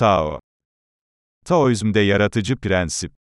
Tao. Taoizmde yaratıcı prensip.